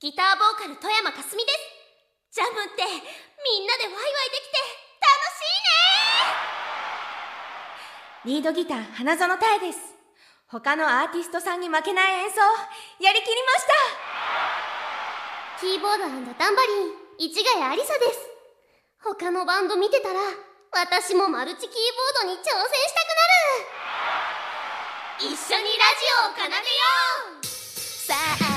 ギターボーカル富山かすみです。ジャムってみんなでワイワイできて楽しいね。リードギター花園太です。他のアーティストさんに負けない演奏。やりきりました。キーボードタンバリン市ヶ谷ありさです。他のバンド見てたら私もマルチキーボードに挑戦したくなる。一緒にラジオを奏でよう。さあ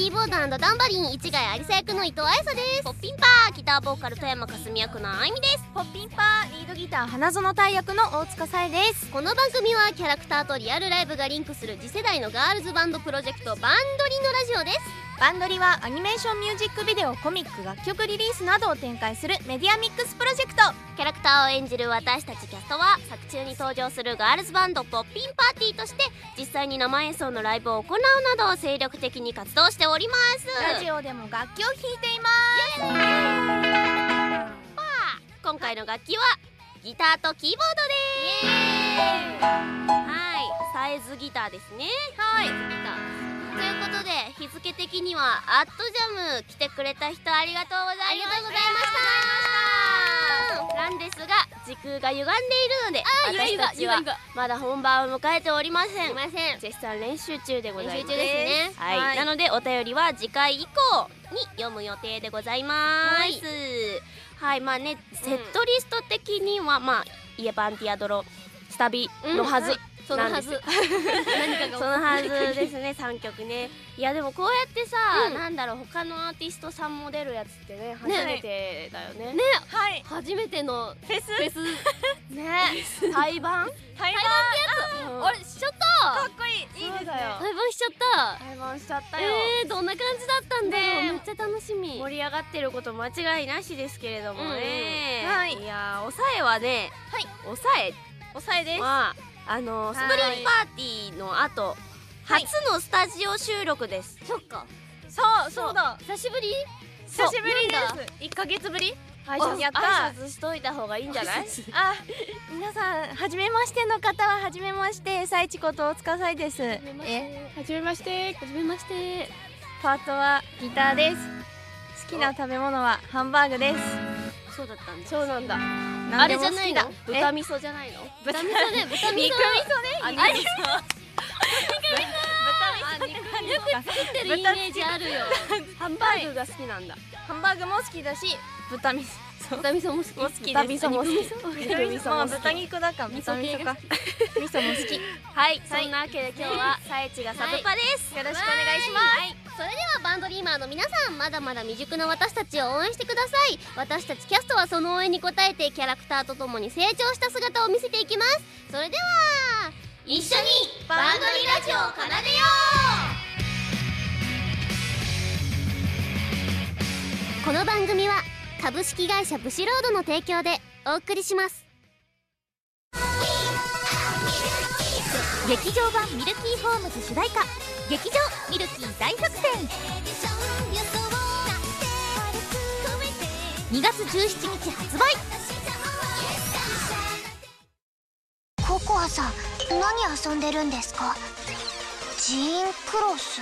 キーボードダンバリン市ヶ谷有沙役の伊藤彩沙です。ポッピンパーギターボーカル富山かすみ役のあいみです。ポッピンパーリードギター花園大役の大塚さえです。この番組はキャラクターとリアルライブがリンクする次世代のガールズバンドプロジェクトバンドリのラジオですバンドリはアニメーションミュージックビデオコミック楽曲リリースなどを展開するメディアミックスプロジェクト。キャラクターを演じる私たちキャストは作中に登場するガールズバンドポッピンパーティーとして実際に生演奏のライブを行うなど精力的に活動しております。ラジオでも楽器を弾いています。今回の楽器はギターとキーボードです。はいサイズギターですね。はい。ギターということで日付的にはアットジャム来てくれた人ありがとうございました。なんですが時空が歪んでいるので私たちはまだ本番を迎えておりません。絶賛練習中でございます。ね。はい、はい、なのでお便りは次回以降に読む予定でございます。はい。まあねセットリスト的にはまあイエバンティアドロスタビのはず、うんそのはず。何かがそのはずですね3曲ね。いやでもこうやってさ、うん、なんだろう他のアーティストさんも出るやつってね初めてだよね。ねはい。初めてのフェス？フェス。ね対バン？対バン。ってやつ。あれしちゃった。かっこいい。いいですよ。対バンしちゃった。対バンしちゃったよ。えー、どんな感じだったんだろう、めっちゃ楽しみ。盛り上がってること間違いなしですけれどもね、はい、いや抑えはねはい。抑え。抑えです、まああのスプリンパーティーの後初のスタジオ収録です、そっか。そうそう。だ。久しぶり？久しぶりです一ヶ月ぶり？挨拶やった挨拶しといた方がいいんじゃない？あ皆さん初めましての方は初めましてさいちことおつかさいですえ？初めまして。初めまして。パートはギターです。好きな食べ物はハンバーグです。そうだったんそうなんだあれじゃないの？豚味噌じゃないの？豚味噌ね豚味噌肉。味噌ねあ肉。味噌豚味噌よく作ってるイメージあるよ。ハンバーグが好きなんだ。ハンバーグも好きだし豚味噌豚味噌も好き好き豚味噌も好き。肉味噌も豚肉だから豚味噌か。味噌も好き。はい。そんなわけで今日はさえちがサブパです。よろしくお願いします。それではバンドリーマーの皆さんまだまだ未熟な私たちを応援してください。私たちキャストはその応援に応えてキャラクターとともに成長した姿を見せていきます。それでは一緒にバンドリラジオを奏でよう。この番組は株式会社ブシロードの提供でお送りします。劇場版ミルキーホームズ主題歌。劇場ミルキー大作戦。2月17日発売。ココアさん何遊んでるんですか？ジーンクロス。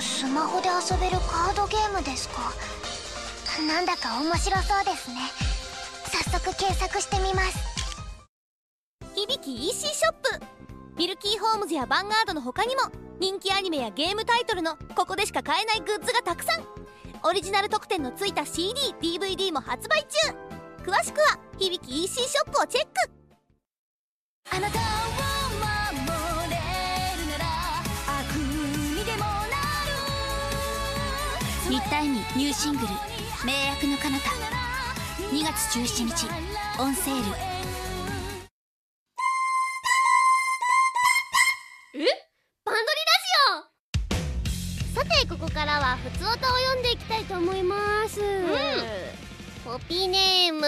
スマホで遊べるカードゲームですか？なんだか面白そうですね。早速検索してみます。響き EC ショップ。ミルキーホームズやヴァンガードの他にも人気アニメやゲームタイトルのここでしか買えないグッズがたくさん。オリジナル特典のついた CDDVD も発売中。詳しくは響き EC ショップをチェック。あなたを守れるなら悪にニューシングル名役の彼方。2月17日オンセール。え？バンドリラジオ？さてここからはお便りを読んでいきたいと思います、ポピネーム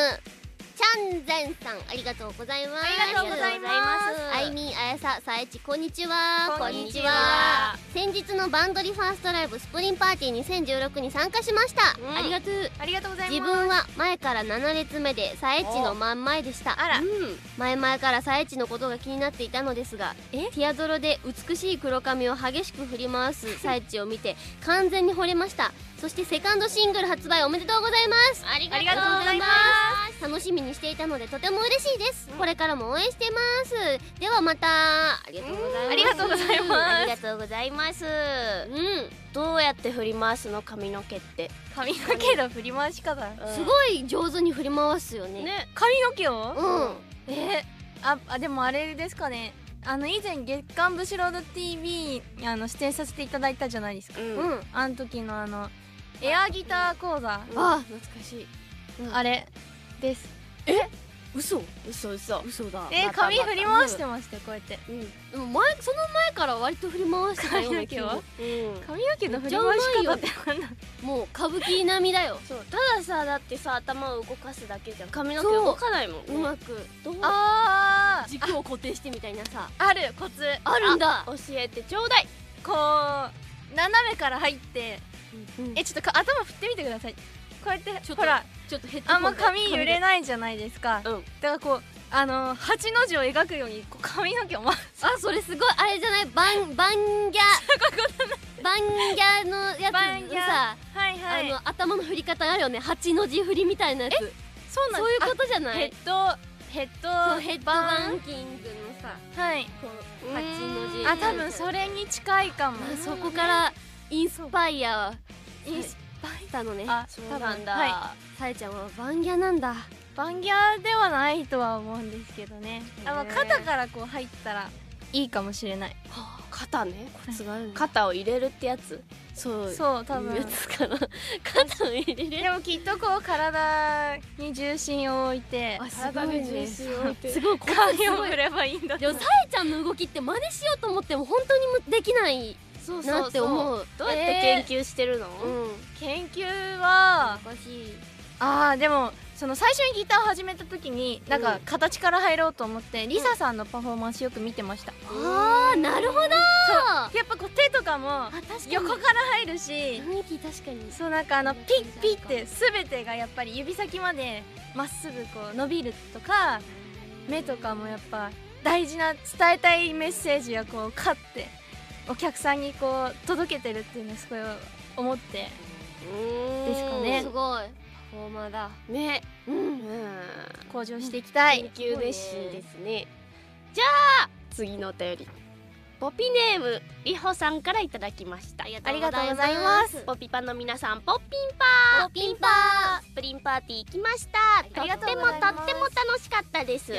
チャンゼンさんありがとうございます。ありがとうございます。あいみあやささえちこんにちは。こんにちは。先日のバンドリファーストライブスプリンパーティー2016に参加しました、うん。ありがとう。ありがとうございます。自分は前から7列目でさえちの真ん前でした。あら。うん。前々からさえちのことが気になっていたのですがえ？ティアドロで美しい黒髪を激しく振り回すさえちを見て完全に惚れましたそしてセカンドシングル発売おめでとうございます。ありがとうございます。楽しみにしていたのでとても嬉しいです。これからも応援してます。ではまた。ありがとうございます。ありがとうございますありがとうございます。うん。どうやって振り回すの髪の毛って？髪の毛の振り回し方。すごい上手に振り回すよね。ね。髪の毛を？うん。え？ー、ああでもあれですかね。あの以前月刊ブシロード TV にあの出演させていただいたじゃないですか、うんうん。あの時のあのエアギター講座、あ懐かしい。あれです。嘘？嘘嘘嘘だ。えー、髪振り回してましたよこうやって。うん。でも前その前から割と振り回してたような気が髪のうん。髪の毛の振り回し方ってもう歌舞伎並みだよ。そう。たださだってさ頭を動かすだけじゃん。髪の毛動かないもんね。うまく。どう？あー。軸を固定してみたいなさ。あるコツ。あるんだ。教えてちょうだい。こう斜めから入ってうん。えちょっとか頭振ってみてください。こうやってちょっとほら。ちょっとあんま髪揺れいないじゃないですか、うん。だからこうあの八の字を描くようにこう髪の毛を回す。あそれすごいあれじゃない？バンバンギャ。バンギャのやつ。さはいはい。あの頭の振り方あるよね。八の字振りみたいなやつ。そうなんそういうことじゃない？ヘッドヘッドヘッドバン。キングのさはい。こう八の字あ多分それに近いかも。あそこからインスパイア。インスしたのねあそうなんだ、はさえちゃんはバンギャなんだ。バンギャではないとは思うんですけどね。あ、まあ、へー肩からこう入ったらいいかもしれない。肩ね。コツがあるんだ肩を入れるってやつ？そう。そう多分。かな。肩を入れる？でもきっとこう体に重心を置いてあす体ごいね。に重心を置いてすごい 髪を振ればいいんだでもさえちゃんの動きって真似しようと思っても本当にむできないそうなって思う。どうやって研究してるの、うん研究はあーでもその最初にギターを始めた時になんかうん。形から入ろうと思って、リサさんのパフォーマンスよく見てました、あーなるほど。やっぱこう手とかも横から入るし雰囲気確かに。そうなんかあのピッピッって全てがやっぱり指先までまっすぐこう伸びるとか目とかもやっぱ大事な伝えたいメッセージがこうカッてお客さんにこう届けてるっていうのをすごい思ってですかね。すごい。パフォーマーだ。ね。うん。うん。向上していきたい、研究熱心ですね。じゃあ次のお便りポピネームりほさんからいただきました。ありがとうございます。ポピパの皆さんポッピンパー。ポピンパー。スプリンパー。ティー行きました。とってもとっても楽しかったです。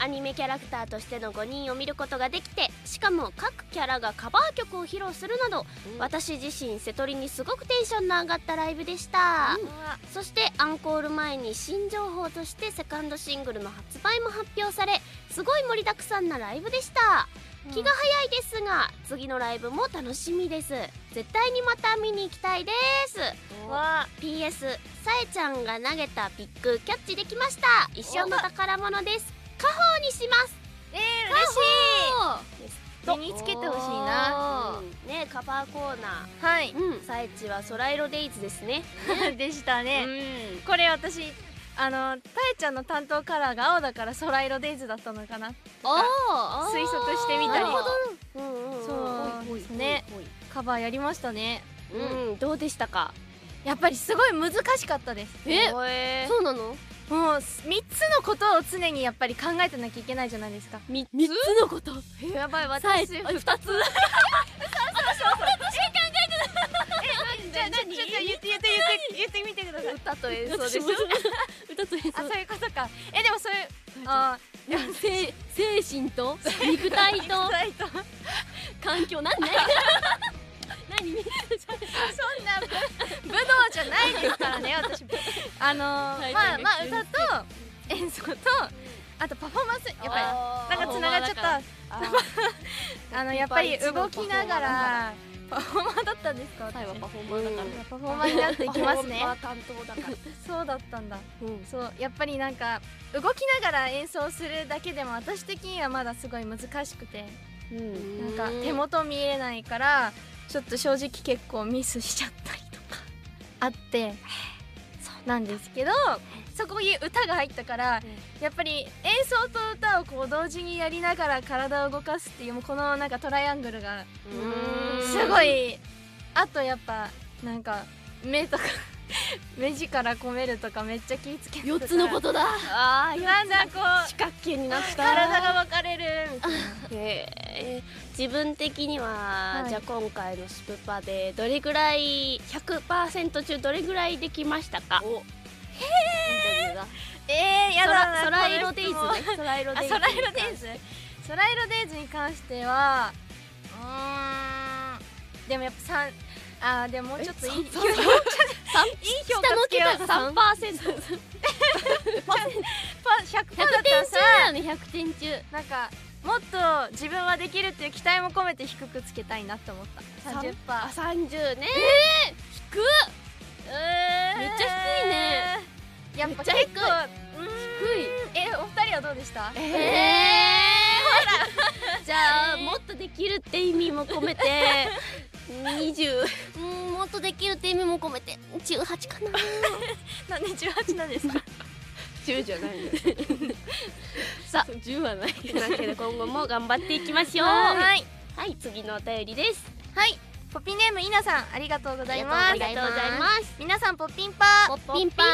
アニメキャラクターとしての5人を見ることができてしかも各キャラがカバー曲を披露するなど、私自身瀬戸りにすごくテンションの上がったライブでした、そしてアンコール前に新情報としてセカンドシングルの発売も発表されすごい盛りだくさんなライブでした気が早いですが次のライブも楽しみです。絶対にまた見に行きたいです。わ PS さえちゃんが投げたピックキャッチできました。一生の宝物です。家宝にします。えー、嬉しい。身につけてほしいな。うん。ねカバーコーナはい。ーさえちは空色デイズですね。でしたね、うん。これ私あのたえちゃんの担当カラーが青だから空色デイズだったのかな。あ推測してみたり。そう。ですねカバーやりましたね。うん。どうでしたか？やっぱりすごい難しかったです。え？えそうなの？もう3つのことを常にやっぱり考えてなきゃいけないじゃないですか。三つ？のこと。やばいさえ私あ二つ じゃあ何？言って言って言って言ってみてください。歌と演奏でしょ歌と演奏。あそういうことか。えでもそういうあ精精神と肉体と。環境なんね 何？そんな武道じゃないですからね私。あのーはいまあまあはい歌と演奏とあとパフォーマンスやっぱありなんかつながっちゃった。あのやっぱり動きながらパフォーマーだったんですかサイは私パフォーマーだから。パフォーマーになっていきますね。パフォーマー担当だから。そうだったんだ。うん。そうやっぱりなんか動きながら演奏するだけでも私的にはまだすごい難しくて。うん。なんか手元見えないからちょっと正直結構ミスしちゃったりとか。あって。なんですけどそこに歌が入ったからやっぱり演奏と歌をこう同時にやりながら体を動かすっていうこのなんかトライアングルがうん。すごい。あとやっぱなんか目とか 目力込めるとかめっちゃ気ぃつけてた4つのことだ。ああだんだんこう四角形になった。体が分かれるみたいな。へえ自分的には、はい。じゃあ今回のスプパでどれぐらい100%中どれぐらいできましたか？お。インタビューだえー、やだ。なソライロデイズね。ソライロデイズあソライロデイズ。ソライロデイズに関してはうーん。でもやっぱ三あーでももうちょっといいいい評価いい評価つけよう。3%パーパ100%だ100ったらさ点中だよね100点中。なんかもっと自分はできるっていう期待も込めて低くつけたいなって思った。30%あ30ね。えー。めっちゃ低いねやっぱ結構低い。えお二人はどうでした？ええじゃあもっとできるって意味も込めて20うんもっとできるって意味も込めて18かな。なんで18なんですか？10じゃない。のさあ。10はない。というわけで今後も頑張っていきましょう。はい。はい次のお便りです。はいポピネーム稲さんありがとうございます。ありがとうございます。皆さんポッピンパー。ポッピンパー。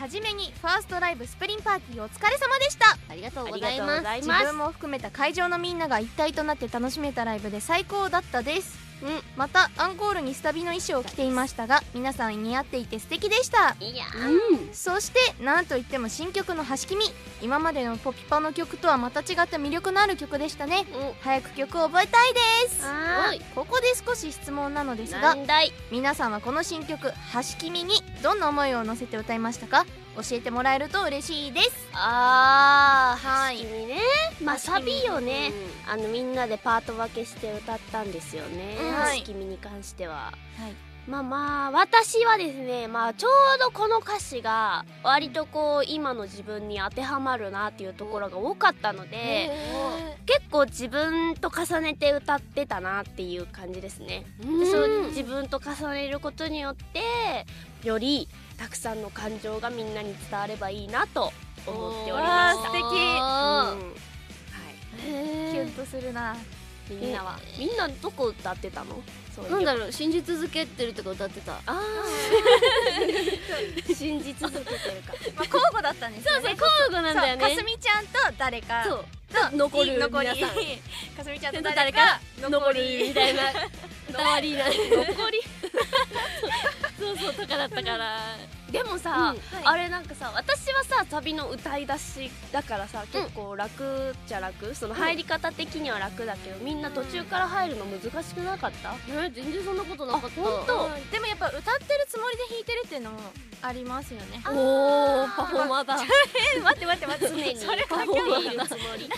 はじめにファーストライブスプリンパーティーお疲れ様でした。ありがとうございます。自分も含めた会場のみんなが一体となって楽しめたライブで最高だったですうんまたアンコールにスタビの衣装を着ていましたが皆さん似合っていて素敵でした。いやそしてなんといっても新曲の「端君」今までのポピパの曲とはまた違った魅力のある曲でしたね。うん。早く曲を覚えたいです。あここで少し質問なのですーが皆さんはこの新曲「端君」にどんな思いを乗せて歌いましたか？教えてもらえると嬉しいです。あーはい。君ね。まあサビをねあのみんなでパート分けして歌ったんですよね。うんはい「君」に関しては。はい。まあまあ私はですねまあちょうどこの歌詞が割とこう今の自分に当てはまるなっていうところが多かったので結構自分と重ねて歌ってたなっていう感じですね。でそう自分と重ねることによってよりたくさんの感情がみんなに伝わればいいなと思っておりました。素敵。あうん。はい。キュンとするなみんなは。みんなどこ歌ってたの？なんだろう信じ続けてるとか歌ってた。あー。信じ続けてるか。まあ交互だったんですよね。交互なんだよね。そうかすみちゃんと誰かそう。と残る。残り。皆さんかすみちゃんと誰か残りみたいな歌わりな残り？そうそうとかだったから。でもさ、はい。あれなんかさ私はさサビの歌い出しだからさ結構楽っちゃ楽？その入り方的には楽だけどみんな途中から入るの難しくなかった？え全然そんなことなかった。あ本当？うんでもやっぱ歌ってるつもりで弾いてるっていうのもありますよね。おーパフォーマーだ。え待って待って待って常に。そ れパ関係ないフォーマーだ。つもり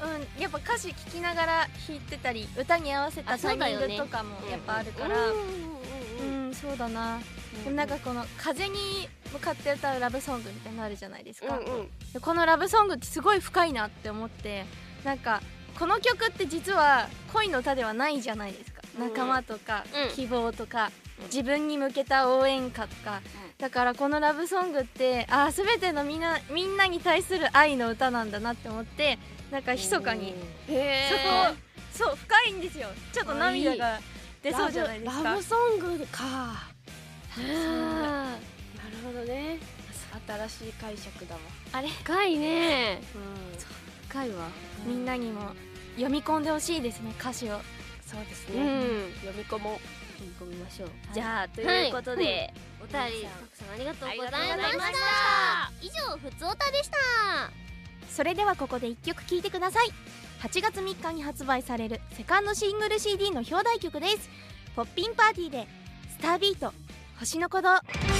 うんやっぱ歌詞聞きながら弾いてたり歌に合わせたタイミングとかもやっぱあるから。うんうんそうだな。でもなんかこの風に向かって歌うラブソングみたいなのあるじゃないですか、うんうん。でこのラブソングってすごい深いなって思ってなんかこの曲って実は恋の歌ではないじゃないですか、うん仲間とか、うん。希望とか、自分に向けた応援歌とか、だからこのラブソングってあー全てのみんなみんなに対する愛の歌なんだなって思ってなんか密かにへそーこそう深いんですよ。ちょっと涙が出そうじゃないですか。ラブラブソングか。なるほどね。新しい解釈だわ。あれ？深いね。うん。深いわ。みんなにも読み込んでほしいですね歌詞を。そうですね、うん。読み込もう。読み込みましょう。じゃあということで、たくさんありがとうございました。以上ふつおたでした。それではここで1曲聴いてください。8月3日に発売されるセカンドシングル CD の表題曲です。ポッピンパーティーでスタービート星の鼓動。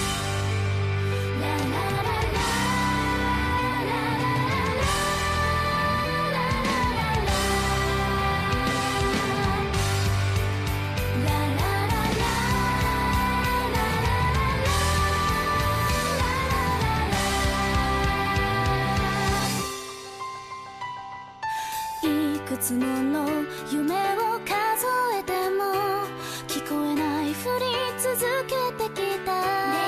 夢を数えても聞こえないふり続けてきた。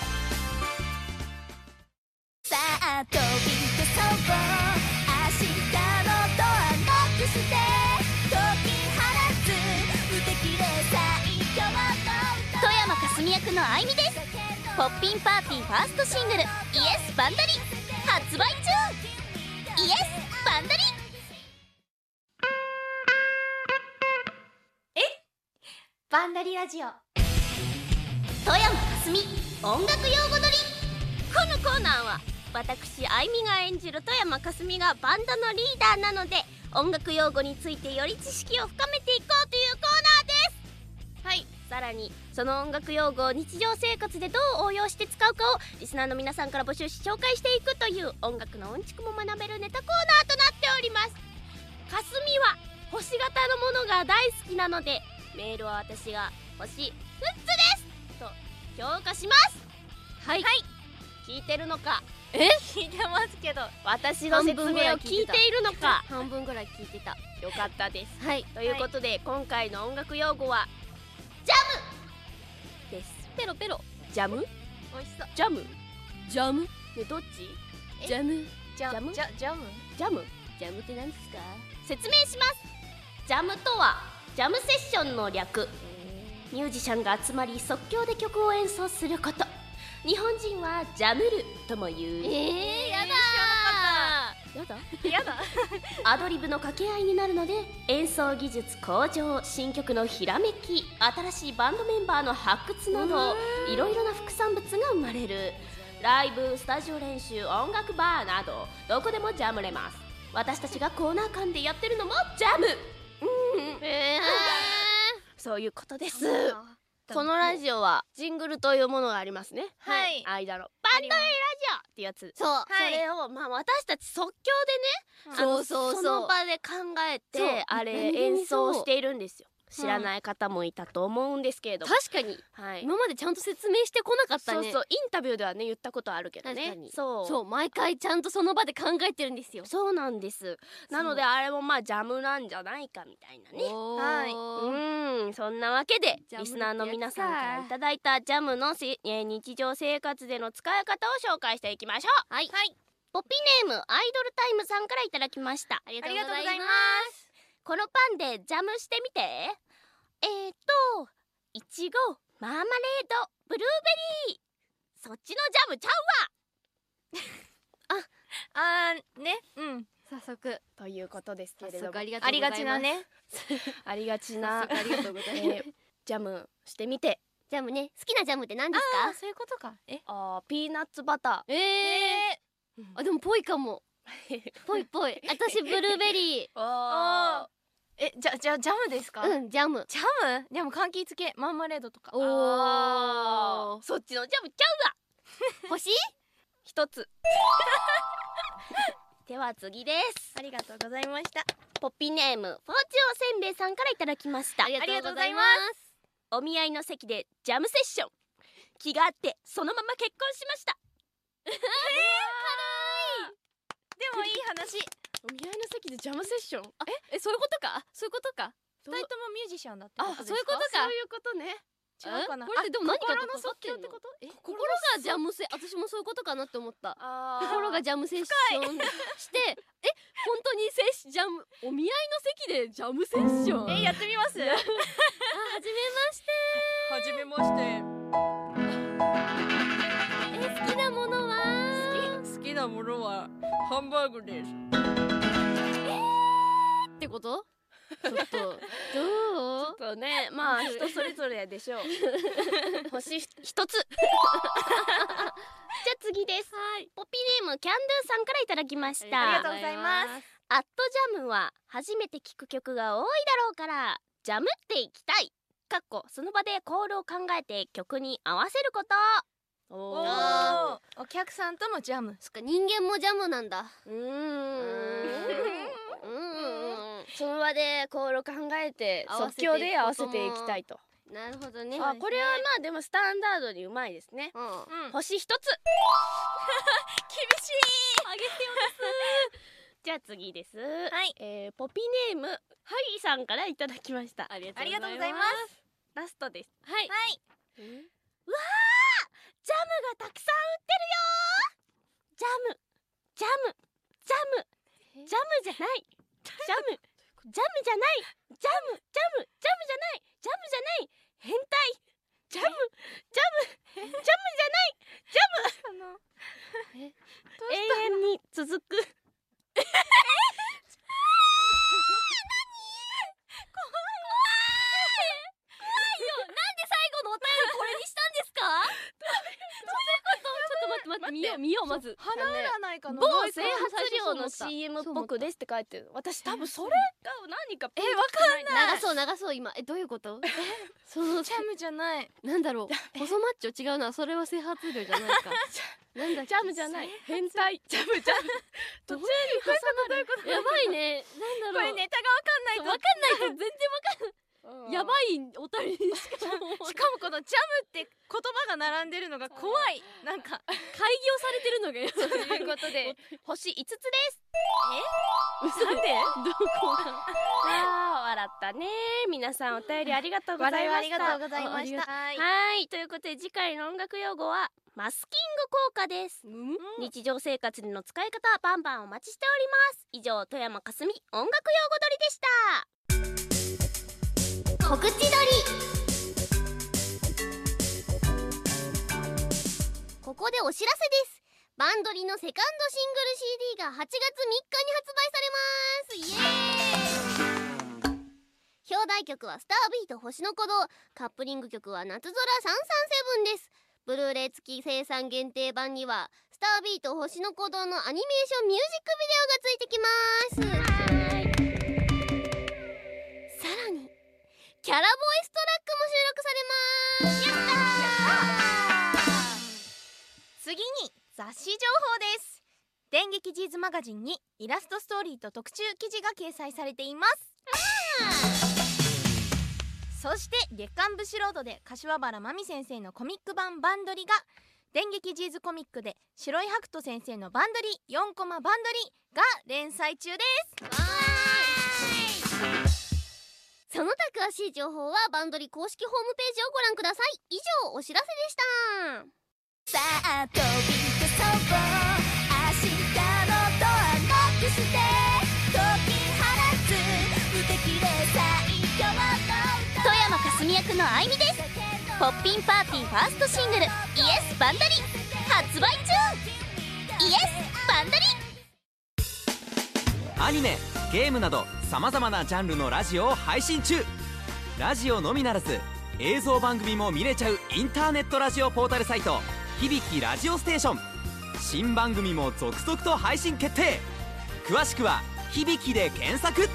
さあ飛び出そう明日のドアノックして解き放つ無敵で最強の歌富山かすみ役のあいみです。ポッピンパーティーファーストシングル「イエス。バンダリ」発売中イエスバンダリえ？バンダリラジオ。富山かすみ音楽用語撮り。このコーナーは私あいみが演じる富山かすみがバンドのリーダーなので音楽用語についてより知識を深めていこうというコーナーです。はいさらにその音楽用語を日常生活でどう応用して使うかをリスナーの皆さんから募集し紹介していくという音楽のうんちくも学べるネタコーナーとなっております。かすみは星型のものが大好きなのでメールは私が星6つですと評価します。はい、聞いてるのか聞いてますけど私の説明を聞いているのか？半分ぐらい聞いてた。よかったです。はい。ということで、今回の音楽用語はジャム！です。ペロペロ。ジャム？美味しそう。ジャム？ジャム？ねどっち？ジャム？ジャジャム？ジャジャム？ジャム？ジャムって何ですか？説明します。ジャムとはジャムセッションの略。ミュージシャンが集まり即興で曲を演奏すること日本人はジャムルとも言う。えー、やだやだ？やだ。アドリブの掛け合いになるので演奏技術向上新曲のひらめき新しいバンドメンバーの発掘などいろいろな副産物が生まれる。ライブスタジオ練習音楽バーなどどこでもジャムれます。私たちがコーナー間でやってるのもジャム。うん。えそういうことですこのラジオはジングルというものがありますね。はい。間の。バンドエラジオってやつ。そう。はい。それをまあ私たち即興でねそうそうそう。その場で考えてあれ演奏しているんですよ知らない方もいたと思うんですけれども、確かに。はい、今までちゃんと説明してこなかったね。そうそう。インタビューではね言ったことあるけどね確かに。そうそう毎回ちゃんとその場で考えてるんですよ。そうなんです。なのであれもまあジャムなんじゃないかみたいなね。はい。うんそんなわけでリスナーの皆さんからいただいたジャムのせ、えー日常生活での使い方を紹介していきましょう。はい。はい。ポッピーネームアイドルタイムさんからいただきました。ありがとうございまこのパンでジャムしてみて。えー、っといちごマーマレードブルーベリー。そっちのジャムちゃうわ。あーねうん。早速ということですけ早れども。速ありがとうありございます。がちなね。ありがち早な速ありがとうございます。えージャムしてみて。ジャムね好きなジャムって何ですか？あーそういうことか。え？あーピーナッツバタええー。あでもぽいかも ぽいぽい。私ブルーベリあえじゃじゃジャムですか、ーうんジャム。ジャム？でも柑橘系マーマレードとか。おあおそっちのジャムちゃうわ。欲しい一つ。では次です。ありがとうございました。ポッピーネームフォーチオせんべいさんからいただきました。ありがとうございまお見合いの席でジャムセッション。気があってそのまま結婚しました。でもいい話。お見合いの席でジャムセッション？え？そういうことか？そういうことか？二人ともミュージシャンだってあそういうことか。そういうことね。違うかな？えこれってでも何か心の即興ってこと？え？心がジャムセ私もそういうことかなって思ったあ心がジャムセッションしてえ？本当にセッシジャムお見合いの席でジャムセッション？えやってみます。あはじめまして。はじめましてなものはハンバーグです。ってこと？ちょっとどちょっとねまあ人それぞれでしょう。星一つ。じゃあ次です。はい。ポピーネームキャンドゥさんからいただきました。ありがとうございます。アットジャムは初めて聞く曲が多いだろうからジャムっていきたい。かっこその場でコールを考えて曲に合わせることおおー。お客さんともジャム。そっか人間もジャムなんだ。うーん。うん。その場でコールを考えて即興で合わせていきたいと。なるほどね。あこれはまあでもスタンダードにうまいですね。うんうん。星一つ。厳しい。あげてよじゃあ次です。はい。えーポピネームハリーさんからいただきました。ありありがとうございます。ラストです。はい。はいジャムがたくさん売ってるよジャム。ジャム。ジャム。ジャムじゃない。ジャム。ジャムじゃない。ジャム。ジャム。ジャムじゃない。ジャムじゃない。変態。ジャム。ジャム。ジャムじゃない。ジャム。永遠に続く。最後 のお便りこれにしたんですか？どういうことちょっと待って待って見よう見ようまず。花占いかな。某整髪料の最 CM っぽくですって書いてる。私多分それ？が何かえわかんない。流そう流そう今。えどういうこと？そのジャムじゃない。なんだろう。細マッチョ違うな。それは整髪料じゃないか。なんだっけ？ジャムじゃない。変態。ジャムジャム途中に挟まるやばいね。なんだろう。これネタがわかんないと。わかんないと全然わかんないやばいいお便りしかも しかもこのジャムって言葉が並んでるのが怖い。なんか開業されてるのがやということで 星5つです。なんで？どこが？あー笑ったね。皆さんお便りありがとうございました。がとうございました。はい。はい。ということで次回の音楽用語はマスキング効果です。うん。日常生活での使い方バンバンお待ちしております。以上富山かすみ音楽用語取りでした告知撮り。ここでお知らせです。バンドリのセカンドシングル CD が8月3日に発売されます。イエーイ。表題曲はスタービート星の鼓動。カップリング曲は夏空337です。ブルーレイ付き生産限定版にはスタービート星の鼓動のアニメーションミュージックビデオがついてきます。キャラボイストラックも収録されます。次に雑誌情報です。電撃ジーズマガジンにイラストストーリーと特集記事が掲載されています。そして月刊ブシロードで柏原真美先生のコミック版バンドリが電撃ジーズコミックで白井白人先生のバンドリ4コマバンドリが連載中です。その他詳しい情報はバンドリ公式ホームページをご覧ください。以上お知らせでした。さあ飛び出そう明日のドアノックして解き放つ無敵で最強の富山かすみ役のあいみです。ポッピンパーティーファーストシングル「イエスバンダリ」発売中。イエスバンダリ。アニメゲームなどさまざまなジャンルのラジオを配信中。ラジオのみならず映像番組も見れちゃうインターネットラジオポータルサイト「響きラジオステーション」新番組も続々と配信決定。詳しくは「響き」で検索。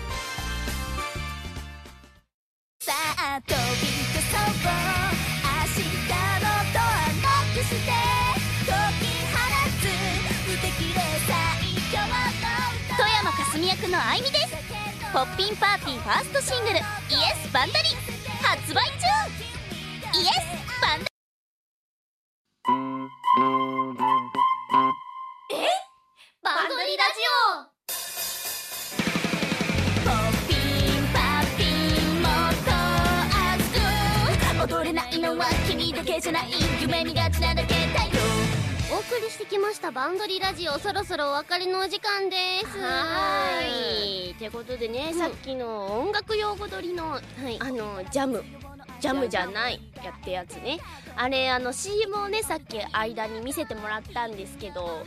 さあ飛び出そう。明日のドアノックして。のあいみですポッピンパーティーファーストシングル「イエスバンダリ」発売中イエスバンたバンドリラジオそろそろお別れのお時間です。はーい。ということでね、うん。さっきの音楽用語取りのはい。あのジャム。ジャムじゃないやってやつね。あれあの CM をねさっき間に見せてもらったんですけど、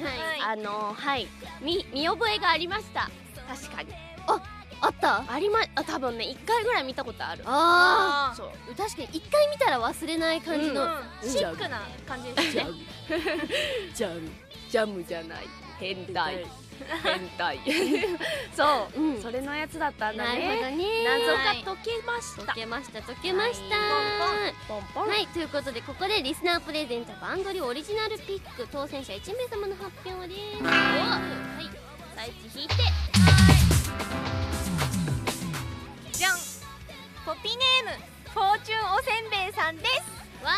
あのはい。見見覚えがありました。確かに。あった？ありまあ多分ね1回ぐらい見たことある。あそう。ー確かに一回見たら忘れない感じの、うんシックな感じですね。ジャム。ジャム。じゃない。変態。変態。そう、うん。それのやつだったんだなるほどね。ね謎が解けました。解けました解けました。はいポンポンはいということでここでリスナープレゼントバンドリオリジナルピック当選者1名様の発表です。はい。最地引いて。じゃんポピネームフォーチュンおせんべいさんです。わー。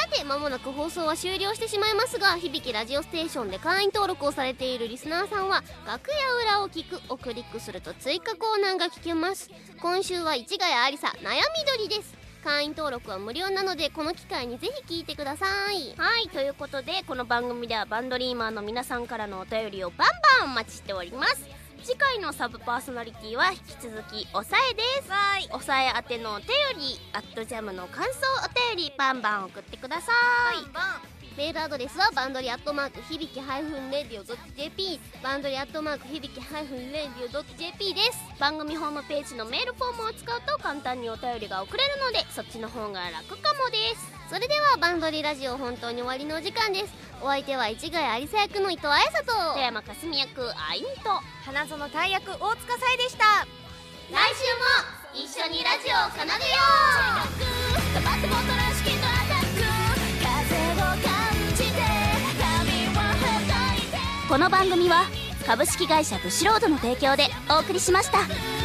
さて間もなく放送は終了してしまいますが響きラジオステーションで会員登録をされているリスナーさんは楽屋裏を聞くをクリックすると追加コーナーが聞けます。今週は市ヶ谷ありさ悩みどりです会員登録は無料なのでこの機会にぜひ聞いてください。はいということでこの番組ではバンドリーマーの皆さんからのお便りをバンバンお待ちしております。次回のサブパーソナリティは引き続きおさえです。はい。おさえ宛てのお便りアットジャムの感想お便りバンバン送ってください。バンメールアドレスはバンドリアットマーク響きハイフンレディオドット JP バンドリアットマーク響きハイフンレディオドット JP です。番組ホームページのメールフォームを使うと簡単にお便りが送れるのでそっちの方が楽かもです。それではバンドリラジオ本当に終わりのお時間です。お相手は市ヶ谷有沙役の伊藤彩沙と富山かすみ役あいみと花園大役大塚さえでした。来週も一緒にラジオを奏でようこの番組は株式会社ブシロードの提供でお送りしました「